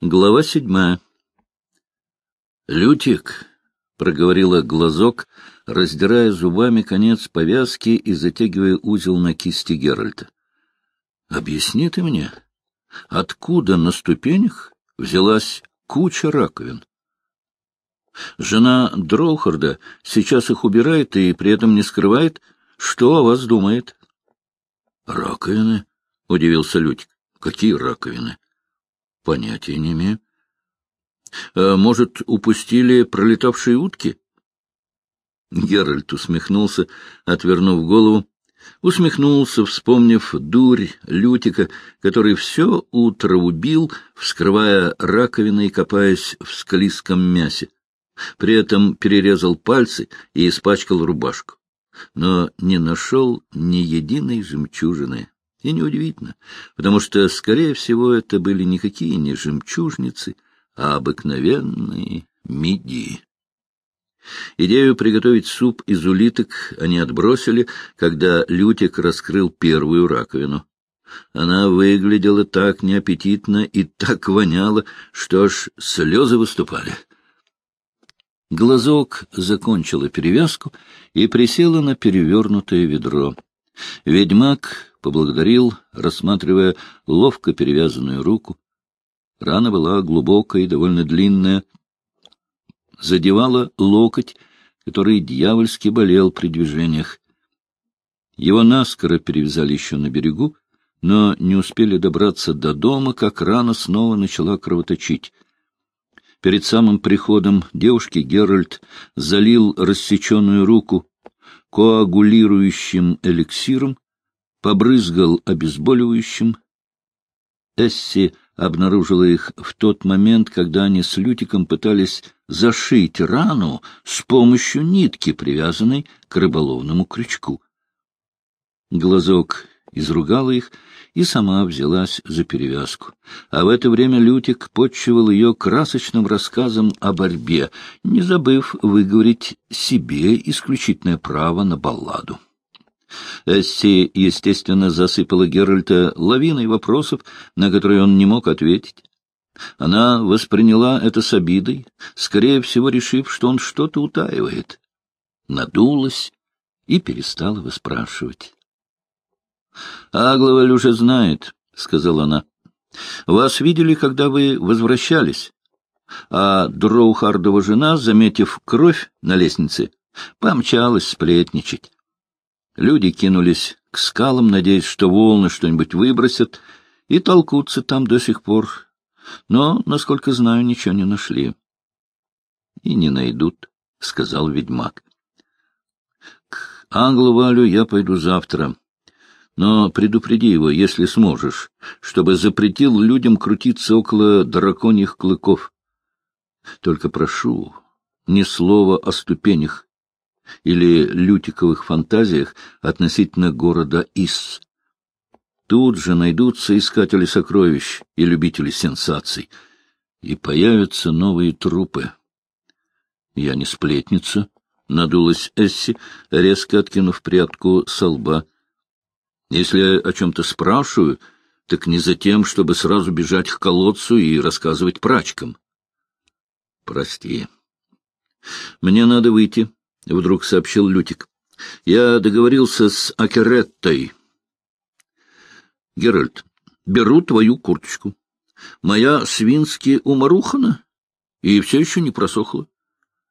Глава седьмая. «Лютик», — проговорила глазок, раздирая зубами конец повязки и затягивая узел на кисти Геральта. «Объясни ты мне, откуда на ступенях взялась куча раковин?» Жена Дроухарда сейчас их убирает и при этом не скрывает, что о вас думает. — Раковины? — удивился Лютик. — Какие раковины? — Понятия не имею. А, может, упустили пролетавшие утки? Геральт усмехнулся, отвернув голову. Усмехнулся, вспомнив дурь Лютика, который все утро убил, вскрывая раковины и копаясь в склизком мясе. При этом перерезал пальцы и испачкал рубашку. Но не нашел ни единой жемчужины. И неудивительно, потому что, скорее всего, это были никакие не жемчужницы, а обыкновенные мидии. Идею приготовить суп из улиток они отбросили, когда Лютик раскрыл первую раковину. Она выглядела так неаппетитно и так воняла, что аж слезы выступали. Глазок закончила перевязку и присела на перевернутое ведро. Ведьмак поблагодарил, рассматривая ловко перевязанную руку. Рана была глубокая и довольно длинная. Задевала локоть, который дьявольски болел при движениях. Его наскоро перевязали еще на берегу, но не успели добраться до дома, как рана снова начала кровоточить. Перед самым приходом девушки Геральт залил рассеченную руку коагулирующим эликсиром, побрызгал обезболивающим. Эсси обнаружила их в тот момент, когда они с Лютиком пытались зашить рану с помощью нитки, привязанной к рыболовному крючку. Глазок изругала их и сама взялась за перевязку. А в это время Лютик подчивал ее красочным рассказом о борьбе, не забыв выговорить себе исключительное право на балладу. Эсси, естественно, засыпала Геральта лавиной вопросов, на которые он не мог ответить. Она восприняла это с обидой, скорее всего, решив, что он что-то утаивает. Надулась и перестала выспрашивать. — Агловаль уже знает, — сказала она. — Вас видели, когда вы возвращались, а Дроухардова жена, заметив кровь на лестнице, помчалась сплетничать. Люди кинулись к скалам, надеясь, что волны что-нибудь выбросят, и толкутся там до сих пор. Но, насколько знаю, ничего не нашли. — И не найдут, — сказал ведьмак. — К Англу-Валю я пойду завтра. Но предупреди его, если сможешь, чтобы запретил людям крутиться около драконьих клыков. Только прошу, ни слова о ступенях или лютиковых фантазиях относительно города Ис. Тут же найдутся искатели сокровищ и любители сенсаций, и появятся новые трупы. Я не сплетница, — надулась Эсси, резко откинув прядку со лба. Если я о чем-то спрашиваю, так не за тем, чтобы сразу бежать к колодцу и рассказывать прачкам. Прости. Мне надо выйти. — вдруг сообщил Лютик. — Я договорился с Акереттой. — Геральт, беру твою курточку. Моя свински уморухана и все еще не просохла.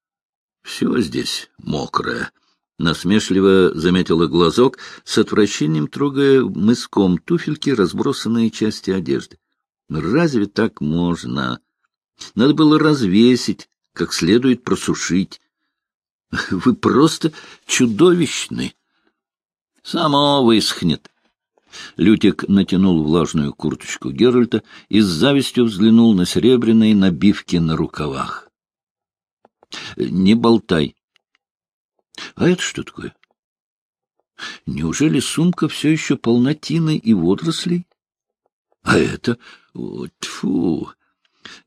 — Все здесь мокрое, — насмешливо заметила глазок, с отвращением трогая мыском туфельки разбросанные части одежды. — Разве так можно? Надо было развесить, как следует просушить. Вы просто чудовищны. Само высохнет. Лютик натянул влажную курточку Геральта и с завистью взглянул на серебряные набивки на рукавах. — Не болтай. — А это что такое? Неужели сумка все еще полна тины и водорослей? — А это... Тьфу!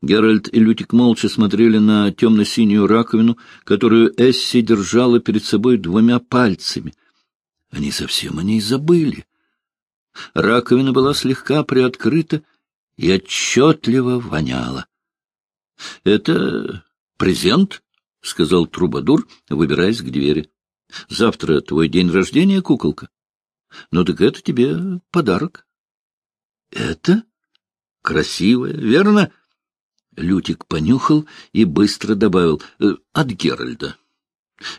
Геральт и Лютик молча смотрели на темно-синюю раковину, которую Эсси держала перед собой двумя пальцами. Они совсем о ней забыли. Раковина была слегка приоткрыта, и отчетливо воняло. — Это презент? — сказал Трубадур, выбираясь к двери. — Завтра твой день рождения, куколка. Ну так это тебе подарок. — Это? Красивое, верно? Лютик понюхал и быстро добавил. «Э, — От Геральда.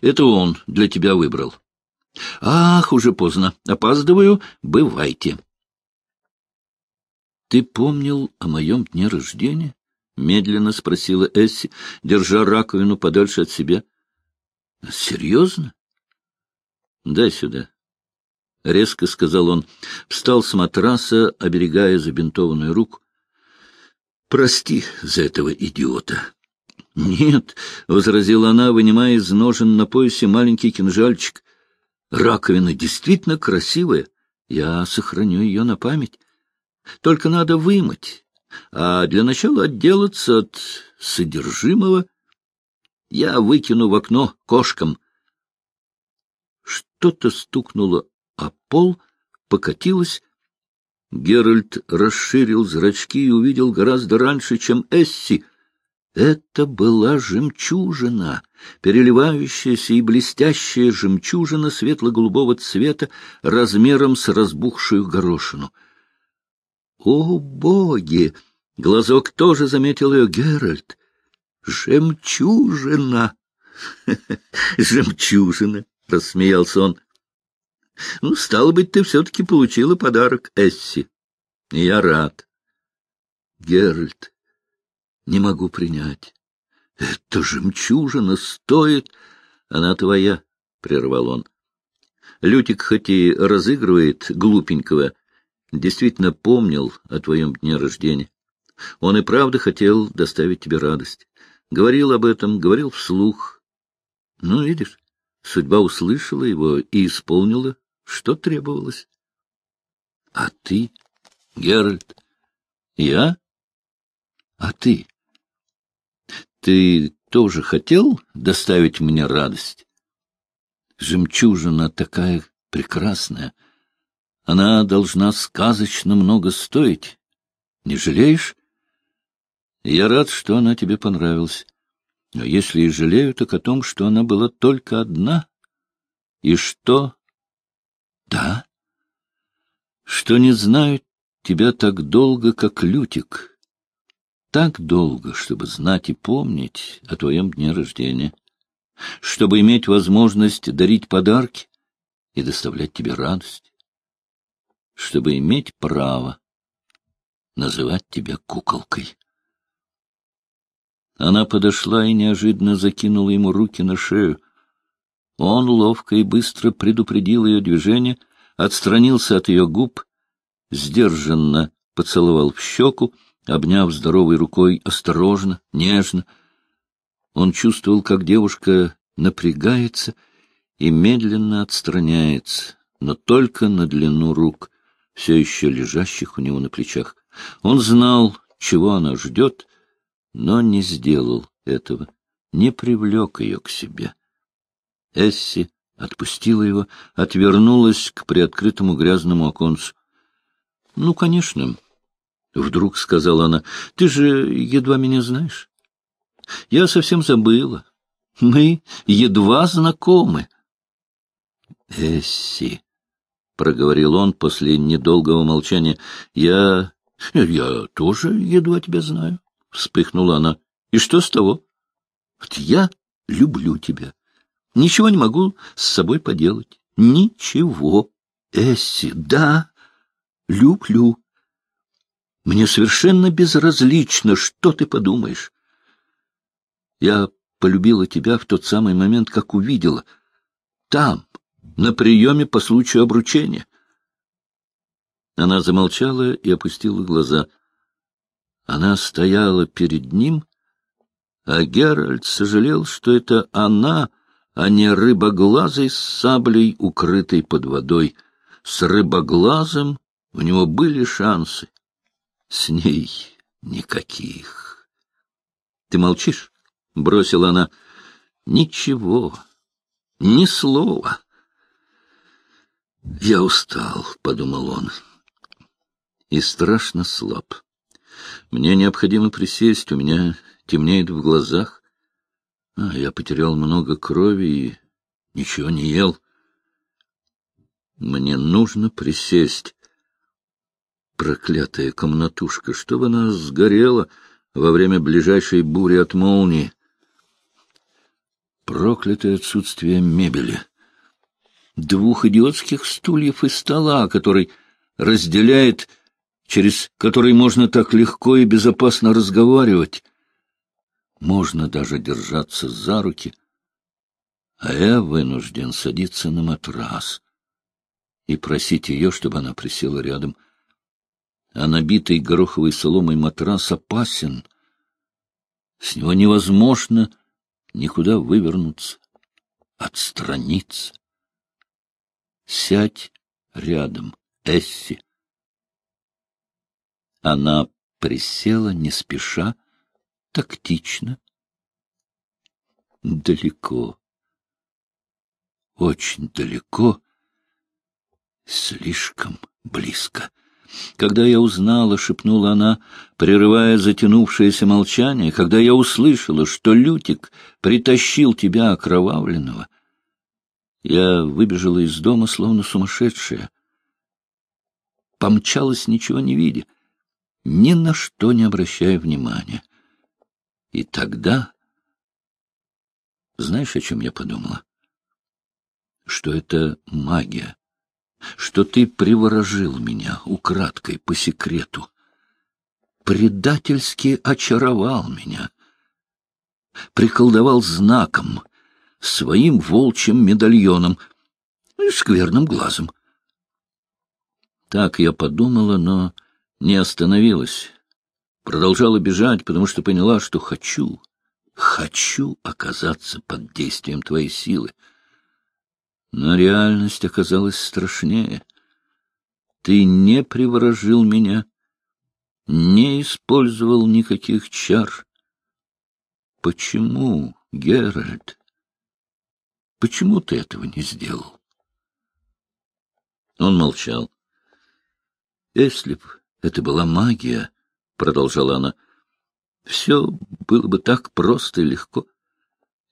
Это он для тебя выбрал. — Ах, уже поздно. Опаздываю. Бывайте. — Ты помнил о моем дне рождения? — медленно спросила Эсси, держа раковину подальше от себя. — Серьезно? — Дай сюда. — резко сказал он. Встал с матраса, оберегая забинтованную руку. — Прости за этого идиота. — Нет, — возразила она, вынимая из ножен на поясе маленький кинжальчик. — Раковина действительно красивая. Я сохраню ее на память. Только надо вымыть, а для начала отделаться от содержимого. Я выкину в окно кошкам. Что-то стукнуло а пол покатилось. Геральт расширил зрачки и увидел гораздо раньше, чем Эсси. Это была жемчужина, переливающаяся и блестящая жемчужина светло-голубого цвета размером с разбухшую горошину. О, боги! Глазок тоже заметил ее Геральт. Жемчужина! Жемчужина! — рассмеялся он. Ну, стало быть, ты все-таки получила подарок, Эсси. Я рад. Геральт, не могу принять. Это жемчужина стоит... Она твоя, — прервал он. Лютик хоть и разыгрывает глупенького, действительно помнил о твоем дне рождения. Он и правда хотел доставить тебе радость. Говорил об этом, говорил вслух. Ну, видишь, судьба услышала его и исполнила что требовалось. — А ты, Геральт? — Я? — А ты? Ты тоже хотел доставить мне радость? Жемчужина такая прекрасная. Она должна сказочно много стоить. Не жалеешь? Я рад, что она тебе понравилась. Но если и жалею, так о том, что она была только одна, и что да. Что не знаю тебя так долго, как Лютик. Так долго, чтобы знать и помнить о твоем дне рождения. Чтобы иметь возможность дарить подарки и доставлять тебе радость. Чтобы иметь право называть тебя куколкой. Она подошла и неожиданно закинула ему руки на шею. Он ловко и быстро предупредил ее движение, отстранился от ее губ, сдержанно поцеловал в щеку, обняв здоровой рукой осторожно, нежно. Он чувствовал, как девушка напрягается и медленно отстраняется, но только на длину рук, все еще лежащих у него на плечах. Он знал, чего она ждет, но не сделал этого, не привлек ее к себе. Эсси отпустила его, отвернулась к приоткрытому грязному оконцу. — Ну, конечно, — вдруг сказала она, — ты же едва меня знаешь. Я совсем забыла. Мы едва знакомы. — Эсси, — проговорил он после недолгого молчания, — я... я тоже едва тебя знаю, — вспыхнула она. — И что с того? Вот я люблю тебя. Ничего не могу с собой поделать. Ничего. Эсси, да, люблю. Мне совершенно безразлично, что ты подумаешь. Я полюбила тебя в тот самый момент, как увидела. Там, на приеме по случаю обручения. Она замолчала и опустила глаза. Она стояла перед ним, а Геральт сожалел, что это она а не рыбоглазый с саблей, укрытой под водой. С рыбоглазом у него были шансы. С ней никаких. — Ты молчишь? — бросила она. — Ничего, ни слова. — Я устал, — подумал он, — и страшно слаб. Мне необходимо присесть, у меня темнеет в глазах. А, я потерял много крови и ничего не ел. Мне нужно присесть. Проклятая комнатушка, чтобы она сгорела во время ближайшей бури от молнии. Проклятое отсутствие мебели. Двух идиотских стульев и стола, который разделяет, через который можно так легко и безопасно разговаривать. Можно даже держаться за руки, а я вынужден садиться на матрас и просить ее, чтобы она присела рядом. А набитый гороховой соломой матрас опасен. С него невозможно никуда вывернуться, отстраниться. Сядь рядом, Эсси. Она присела не спеша, тактично. Далеко, очень далеко, слишком близко. Когда я узнала, — шепнула она, прерывая затянувшееся молчание, — когда я услышала, что Лютик притащил тебя окровавленного, я выбежала из дома, словно сумасшедшая. Помчалась, ничего не видя, ни на что не обращая внимания. И тогда... Знаешь, о чем я подумала? Что это магия что ты приворожил меня украдкой по секрету, предательски очаровал меня, приколдовал знаком, своим волчьим медальоном и скверным глазом. Так я подумала, но не остановилась. Продолжала бежать, потому что поняла, что хочу, хочу оказаться под действием твоей силы. Но реальность оказалась страшнее. Ты не приворожил меня, не использовал никаких чар. Почему, Геральт? Почему ты этого не сделал? Он молчал. Если б это была магия, — продолжала она, — все было бы так просто и легко.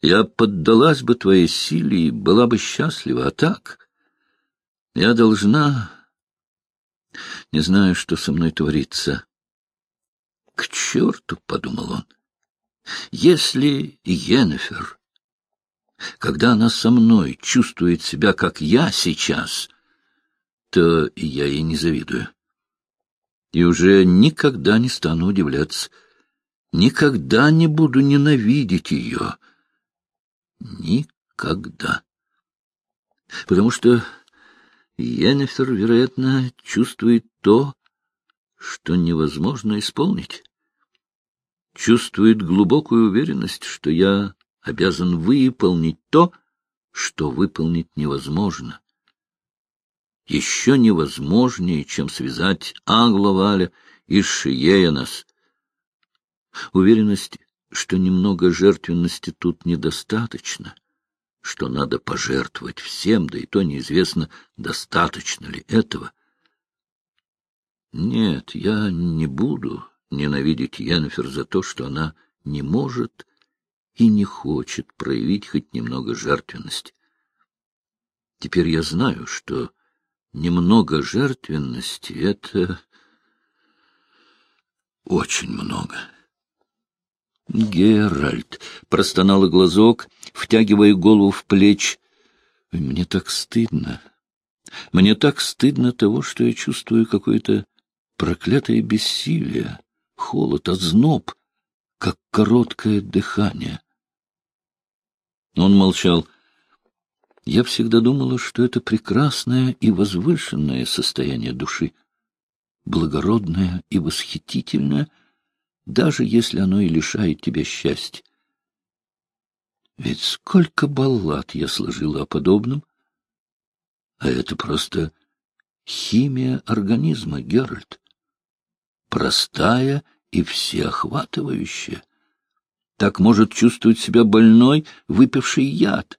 Я поддалась бы твоей силе и была бы счастлива, а так я должна... Не знаю, что со мной творится. К черту, — подумал он, — если Йеннефер, когда она со мной чувствует себя, как я сейчас, то я ей не завидую. И уже никогда не стану удивляться, никогда не буду ненавидеть ее, — Никогда. Потому что Йеннифер, вероятно, чувствует то, что невозможно исполнить. Чувствует глубокую уверенность, что я обязан выполнить то, что выполнить невозможно. Еще невозможнее, чем связать Англоваля и Шиеянас. Уверенность что немного жертвенности тут недостаточно, что надо пожертвовать всем, да и то неизвестно, достаточно ли этого. Нет, я не буду ненавидеть Йеннефер за то, что она не может и не хочет проявить хоть немного жертвенности. Теперь я знаю, что немного жертвенности — это очень много. — Геральт! — простонал глазок, втягивая голову в плеч. — Мне так стыдно. Мне так стыдно того, что я чувствую какое-то проклятое бессилие, холод, озноб, как короткое дыхание. Он молчал. Я всегда думала, что это прекрасное и возвышенное состояние души, благородное и восхитительное — даже если оно и лишает тебя счастья. Ведь сколько баллад я сложила о подобном, а это просто химия организма, Геральт. Простая и всеохватывающая. Так может чувствовать себя больной, выпивший яд.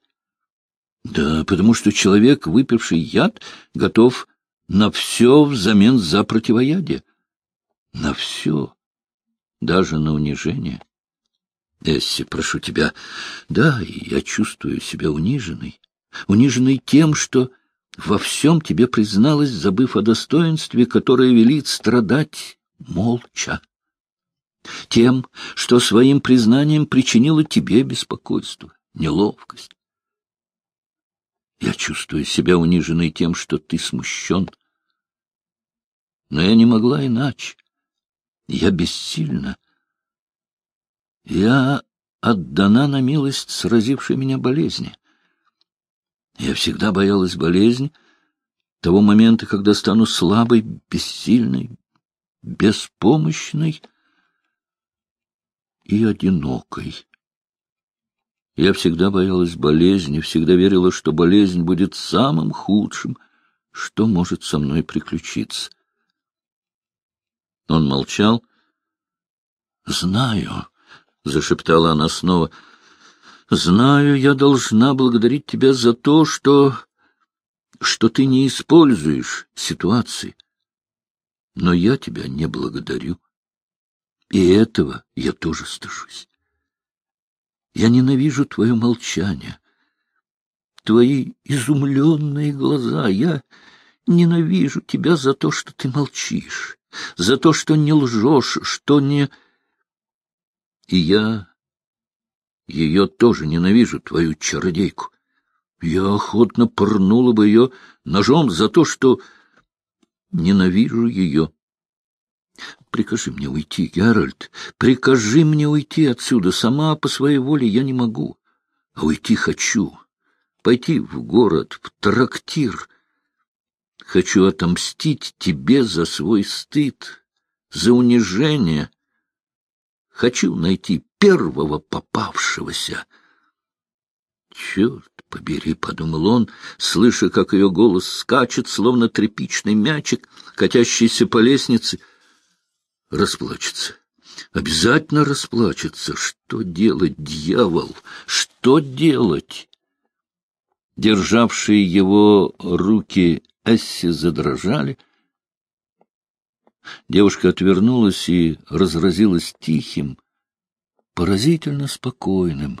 Да, потому что человек, выпивший яд, готов на все взамен за противоядие. На все Даже на унижение? Эсси, прошу тебя. Да, я чувствую себя униженной. Униженной тем, что во всем тебе призналась, забыв о достоинстве, которое велит страдать молча. Тем, что своим признанием причинило тебе беспокойство, неловкость. Я чувствую себя униженной тем, что ты смущен. Но я не могла иначе. Я бессильна. Я отдана на милость сразившей меня болезни. Я всегда боялась болезни, того момента, когда стану слабой, бессильной, беспомощной и одинокой. Я всегда боялась болезни, всегда верила, что болезнь будет самым худшим, что может со мной приключиться. Он молчал. — Знаю, — зашептала она снова, — знаю, я должна благодарить тебя за то, что... что ты не используешь ситуации. Но я тебя не благодарю. И этого я тоже стыжусь. Я ненавижу твое молчание, твои изумленные глаза. Я ненавижу тебя за то, что ты молчишь, за то, что не лжешь, что не... И я ее тоже ненавижу, твою чародейку. Я охотно пырнула бы ее ножом за то, что ненавижу ее. Прикажи мне уйти, Геральт, прикажи мне уйти отсюда. Сама по своей воле я не могу, а уйти хочу. Пойти в город, в трактир. Хочу отомстить тебе за свой стыд, за унижение. Хочу найти первого попавшегося. Черт побери, — подумал он, слыша, как ее голос скачет, словно тряпичный мячик, катящийся по лестнице — расплачется. Обязательно расплачется. Что делать, дьявол? Что делать? Державшие его руки Эсси задрожали. Девушка отвернулась и разразилась тихим, поразительно спокойным,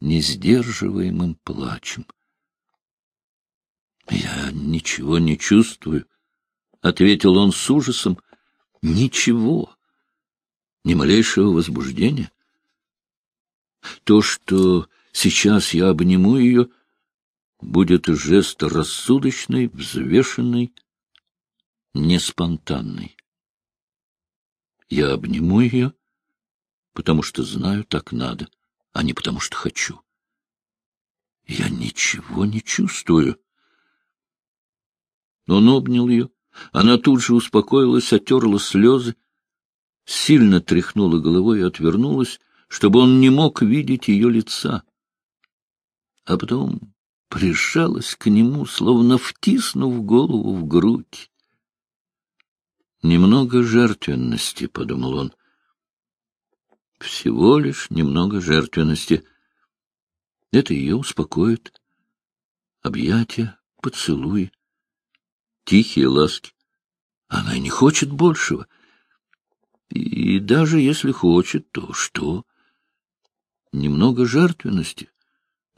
несдерживаемым плачем. — Я ничего не чувствую, — ответил он с ужасом, — Ничего, ни малейшего возбуждения. То, что сейчас я обниму ее, будет жест рассудочный, взвешенный, неспонтанный. Я обниму ее, потому что знаю, так надо, а не потому что хочу. Я ничего не чувствую. Он обнял ее, она тут же успокоилась, отерла слезы, сильно тряхнула головой и отвернулась, чтобы он не мог видеть ее лица. А потом прижалась к нему, словно втиснув голову в грудь. «Немного жертвенности», — подумал он. «Всего лишь немного жертвенности. Это ее успокоит. Объятия, поцелуй, тихие ласки. Она не хочет большего. И даже если хочет, то что? Немного жертвенности.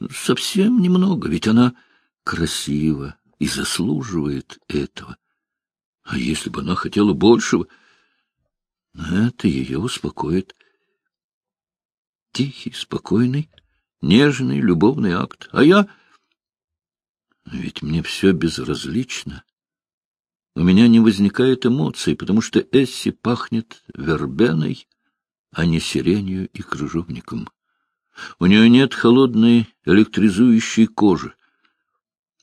Совсем немного, ведь она красива и заслуживает этого. А если бы она хотела большего, это ее успокоит. Тихий, спокойный, нежный, любовный акт. А я... Ведь мне все безразлично. У меня не возникает эмоций, потому что Эсси пахнет вербеной, а не сиренью и крыжовником. У нее нет холодной электризующей кожи.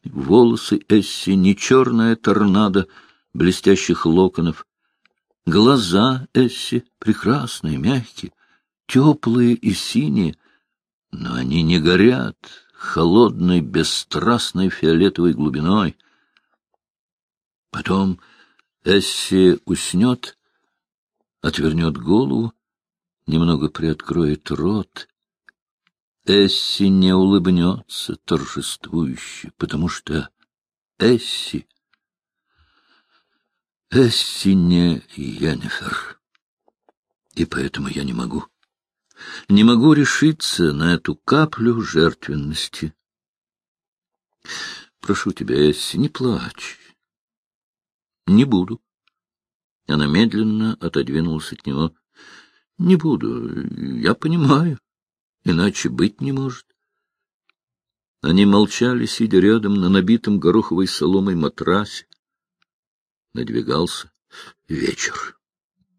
Волосы Эсси не черная торнадо блестящих локонов. Глаза Эсси прекрасные, мягкие, теплые и синие, но они не горят холодной, бесстрастной фиолетовой глубиной — Потом Эсси уснет, отвернет голову, немного приоткроет рот. Эсси не улыбнется торжествующе, потому что Эсси... Эсси не Йеннифер. И поэтому я не могу. Не могу решиться на эту каплю жертвенности. Прошу тебя, Эсси, не плачь. Не буду. Она медленно отодвинулась от него. Не буду, я понимаю. Иначе быть не может. Они молчали, сидя рядом на набитом гороховой соломой матрасе. Надвигался вечер.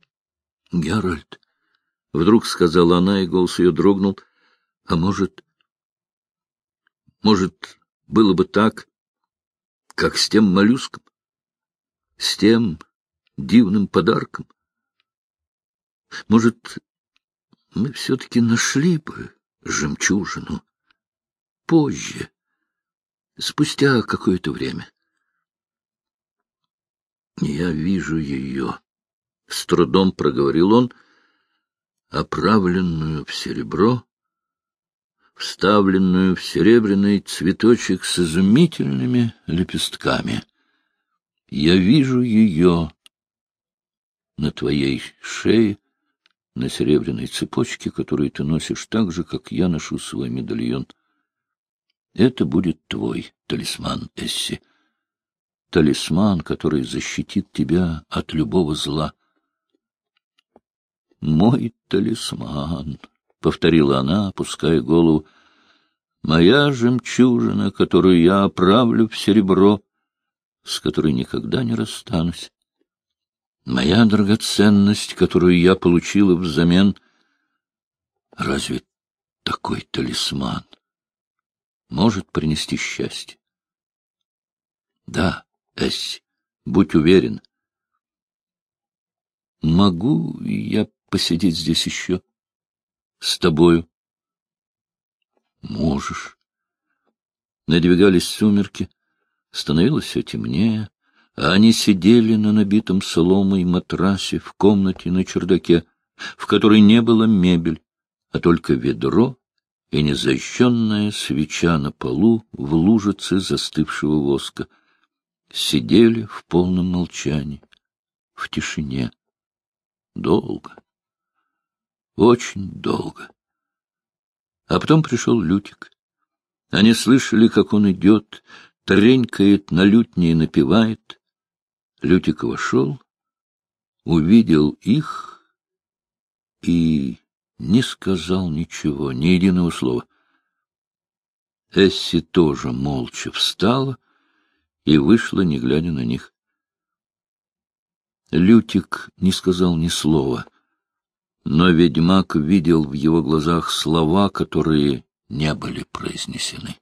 — Геральт, — вдруг сказала она, и голос ее дрогнул, — а может... Может, было бы так, как с тем моллюском, с тем дивным подарком? Может, мы все-таки нашли бы жемчужину позже, спустя какое-то время? Я вижу ее, — с трудом проговорил он, оправленную в серебро, вставленную в серебряный цветочек с изумительными лепестками. Я вижу ее на твоей шее, на серебряной цепочке, которую ты носишь так же, как я ношу свой медальон. Это будет твой талисман, Эсси. Талисман, который защитит тебя от любого зла. Мой талисман, — повторила она, опуская голову, — моя жемчужина, которую я оправлю в серебро, с которой никогда не расстанусь. Моя драгоценность, которую я получила взамен, разве такой талисман может принести счастье? Да, Эсси, будь уверен. Могу я посидеть здесь еще? С тобою? Можешь. Надвигались сумерки, становилось все темнее, а они сидели на набитом соломой матрасе в комнате на чердаке, в которой не было мебель, а только ведро и незащенная свеча на полу в лужице застывшего воска. Сидели в полном молчании, в тишине. Долго. Очень долго. А потом пришел Лютик. Они слышали, как он идет, тренькает на лютне и напевает. Лютик вошел, увидел их и не сказал ничего, ни единого слова. Эсси тоже молча встала и вышла, не глядя на них. Лютик не сказал ни слова, но ведьмак видел в его глазах слова, которые не были произнесены.